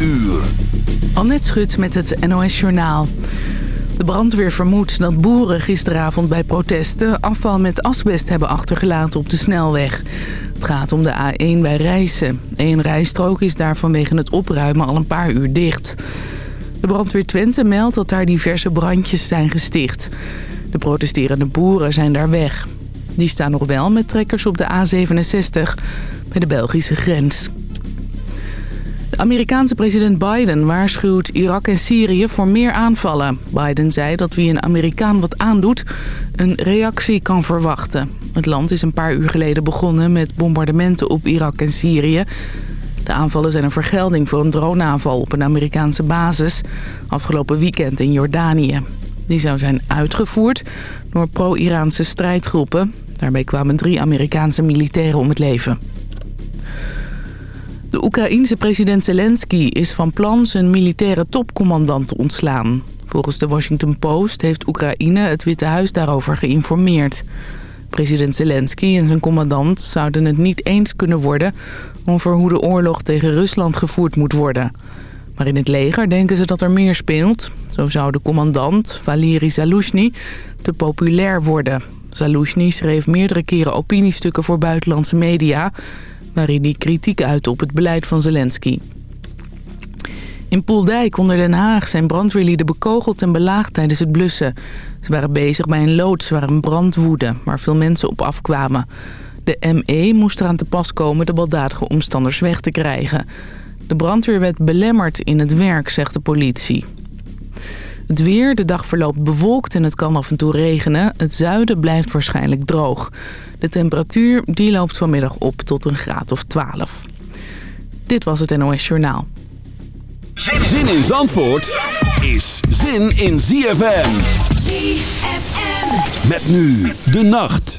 uur. Annette Schut met het NOS Journaal. De brandweer vermoedt dat boeren gisteravond bij protesten... afval met asbest hebben achtergelaten op de snelweg. Het gaat om de A1 bij Rijssen. Eén rijstrook is daar vanwege het opruimen al een paar uur dicht. De brandweer Twente meldt dat daar diverse brandjes zijn gesticht. De protesterende boeren zijn daar weg. Die staan nog wel met trekkers op de A67 bij de Belgische grens. De Amerikaanse president Biden waarschuwt Irak en Syrië voor meer aanvallen. Biden zei dat wie een Amerikaan wat aandoet, een reactie kan verwachten. Het land is een paar uur geleden begonnen met bombardementen op Irak en Syrië. De aanvallen zijn een vergelding voor een droneaanval op een Amerikaanse basis... afgelopen weekend in Jordanië. Die zou zijn uitgevoerd door pro-Iraanse strijdgroepen. Daarbij kwamen drie Amerikaanse militairen om het leven. De Oekraïense president Zelensky is van plan zijn militaire topcommandant te ontslaan. Volgens de Washington Post heeft Oekraïne het Witte Huis daarover geïnformeerd. President Zelensky en zijn commandant zouden het niet eens kunnen worden... over hoe de oorlog tegen Rusland gevoerd moet worden. Maar in het leger denken ze dat er meer speelt. Zo zou de commandant, Valery Zaluzhny, te populair worden. Zaluzhny schreef meerdere keren opiniestukken voor buitenlandse media waarin kritiek uit op het beleid van Zelensky. In Poeldijk onder Den Haag zijn brandweerlieden bekogeld en belaagd tijdens het blussen. Ze waren bezig bij een loods waar een brand woedde, waar veel mensen op afkwamen. De ME moest eraan te pas komen de baldadige omstanders weg te krijgen. De brandweer werd belemmerd in het werk, zegt de politie. Het weer, de dag verloopt bewolkt en het kan af en toe regenen. Het zuiden blijft waarschijnlijk droog. De temperatuur die loopt vanmiddag op tot een graad of 12. Dit was het NOS Journaal. Zin in Zandvoort is zin in ZFM. ZFM. Met nu de nacht.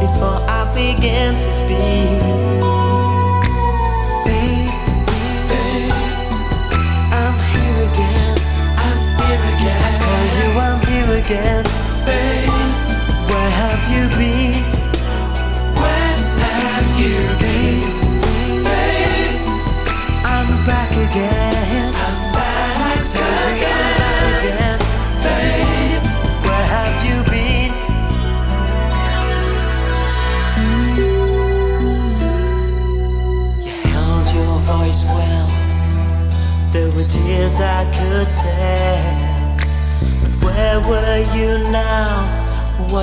before I begin to speak.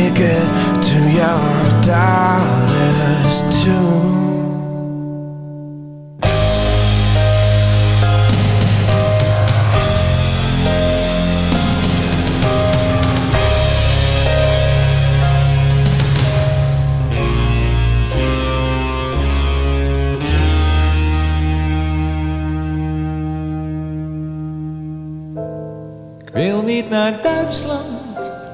Take it to your daughters too.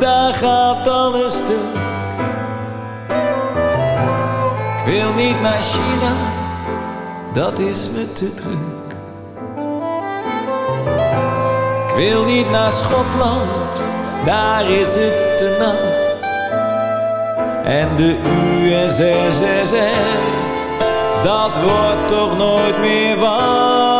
daar gaat alles stuk. Ik wil niet naar China, dat is me te druk. Ik wil niet naar Schotland, daar is het te nat. En de USSR, dat wordt toch nooit meer wat.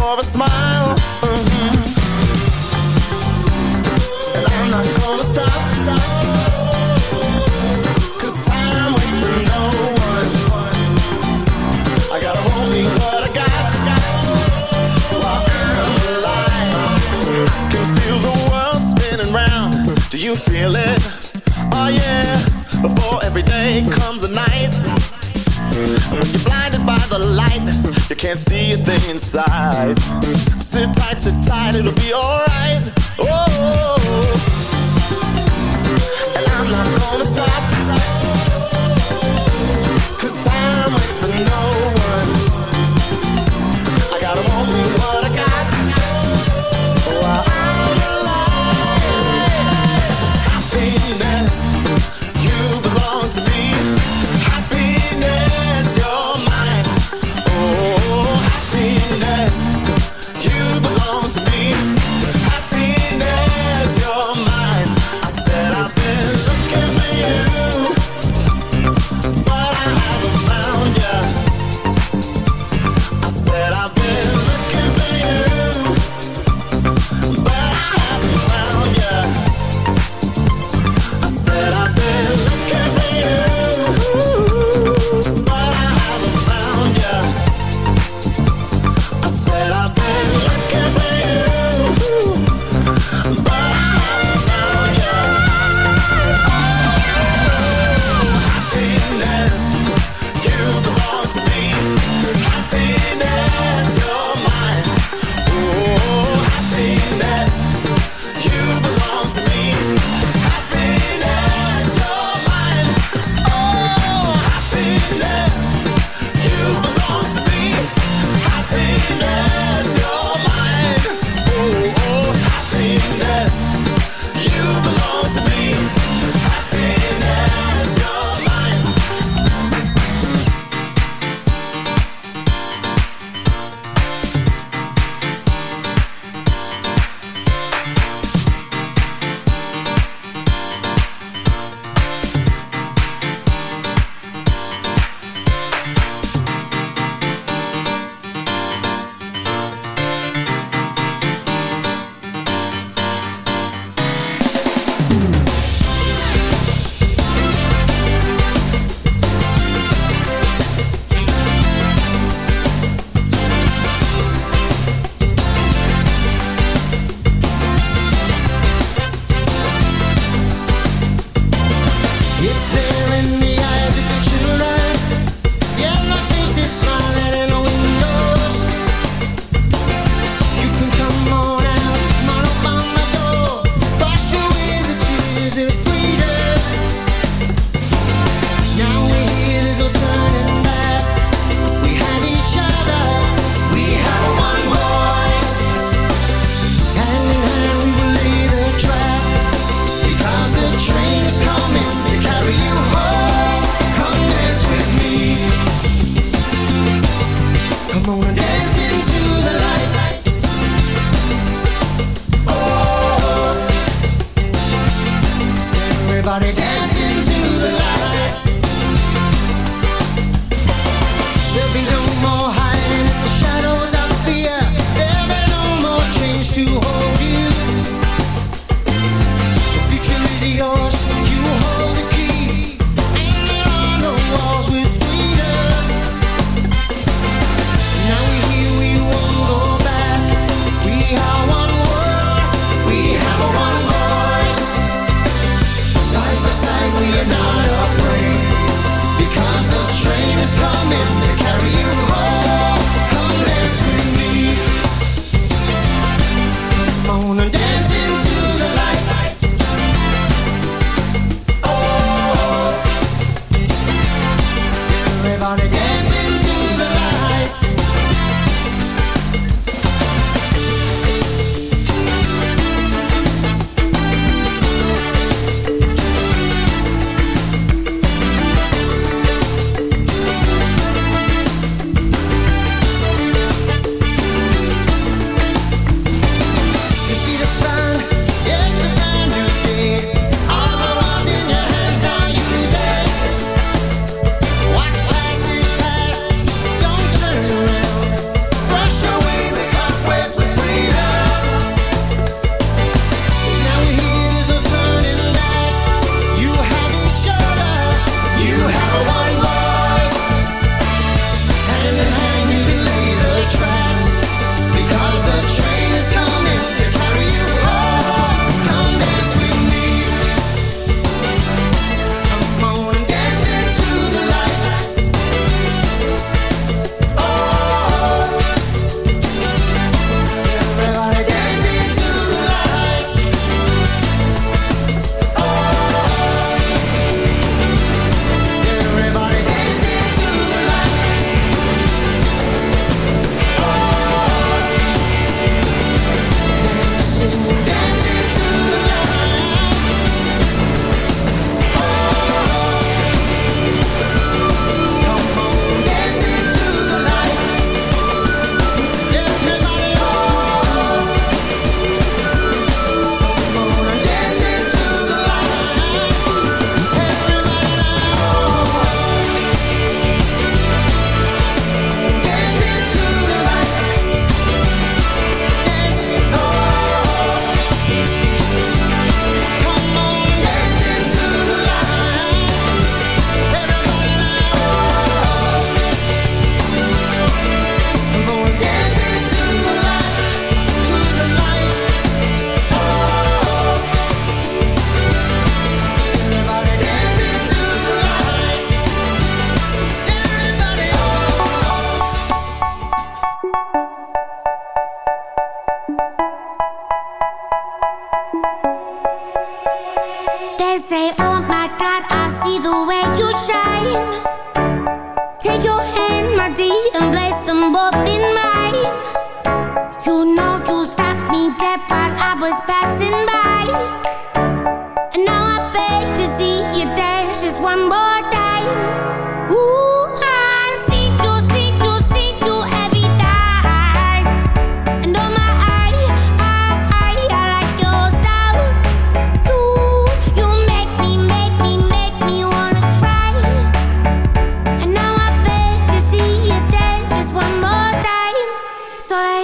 for a smile. Mm-hmm. And I'm not gonna stop, time waits for no one. I gotta hold me what I got, got. While I'm I can feel the world spinning round. Do you feel it? Oh yeah. Before every day comes a night. When you're blinded by the light You can't see everything inside. Sit tight, sit tight, it'll be alright.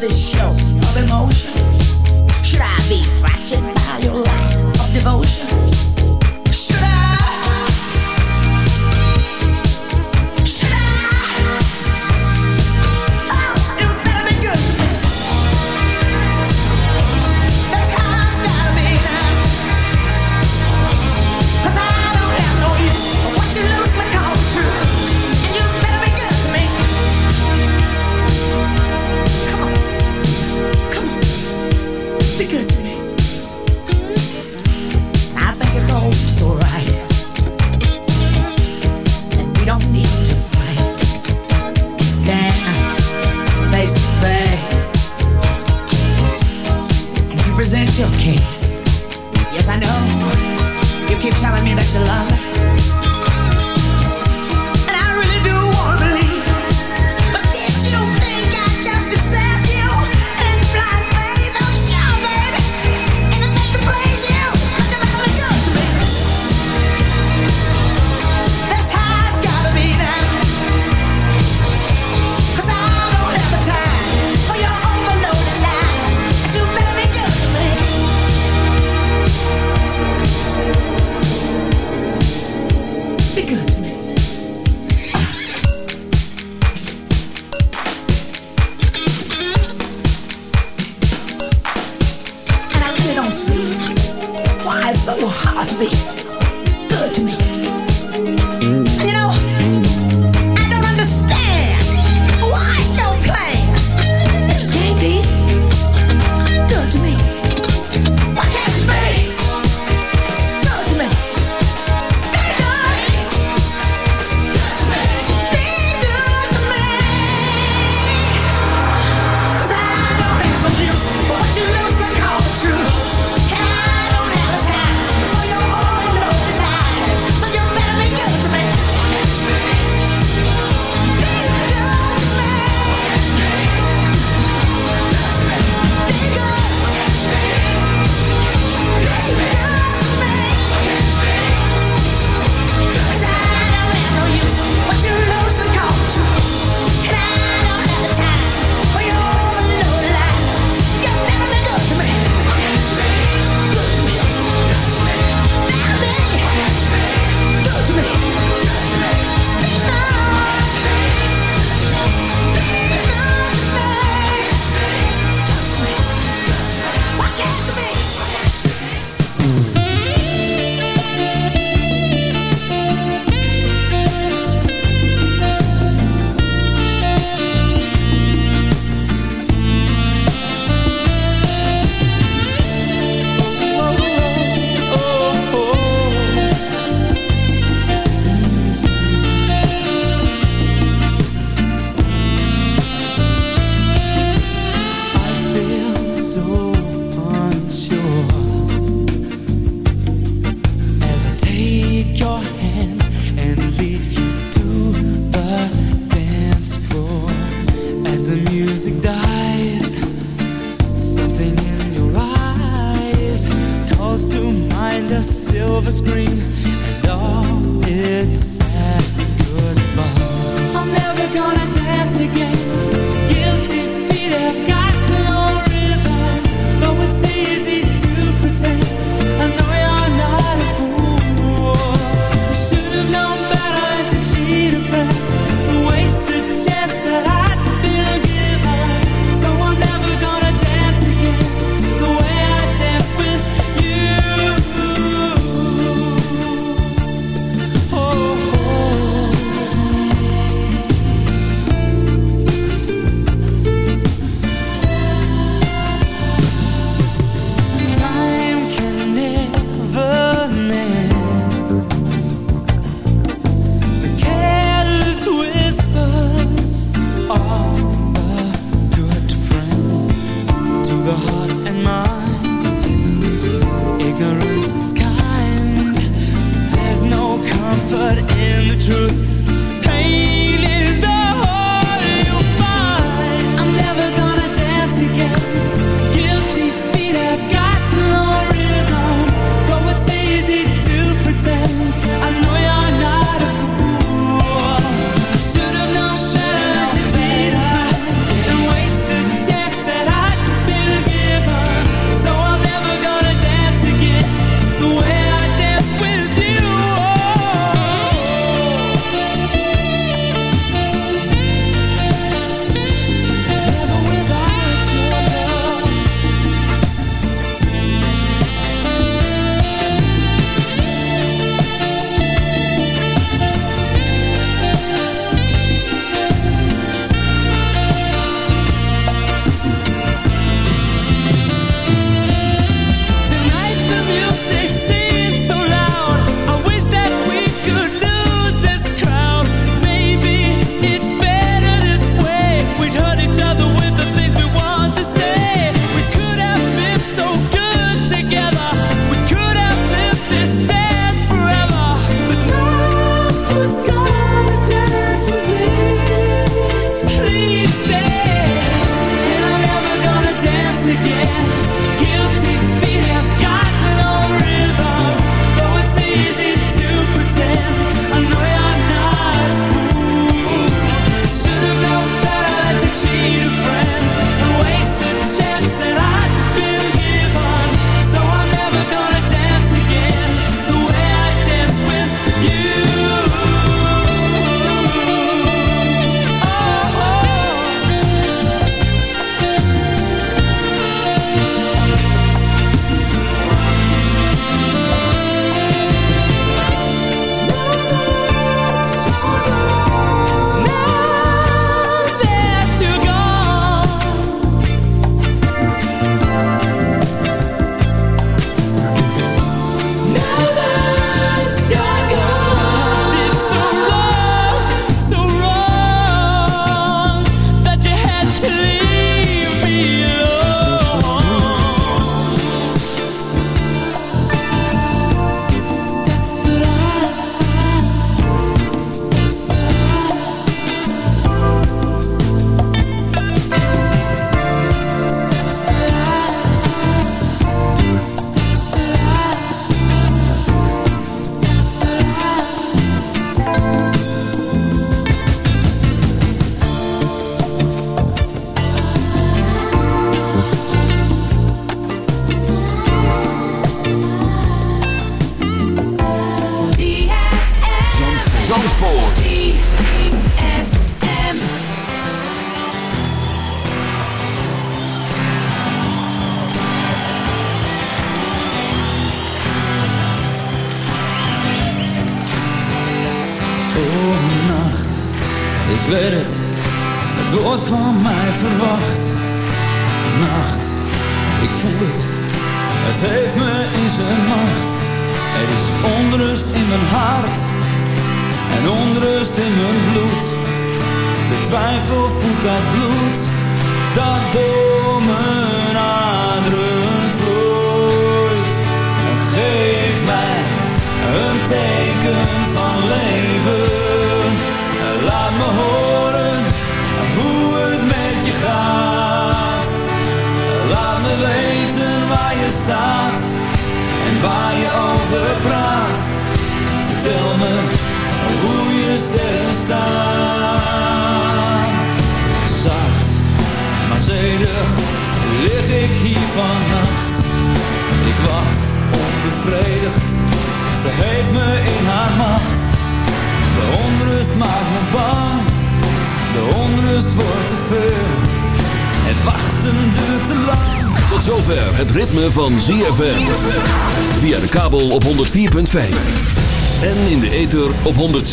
this show of emotion? Should I be fractured by your lack of devotion?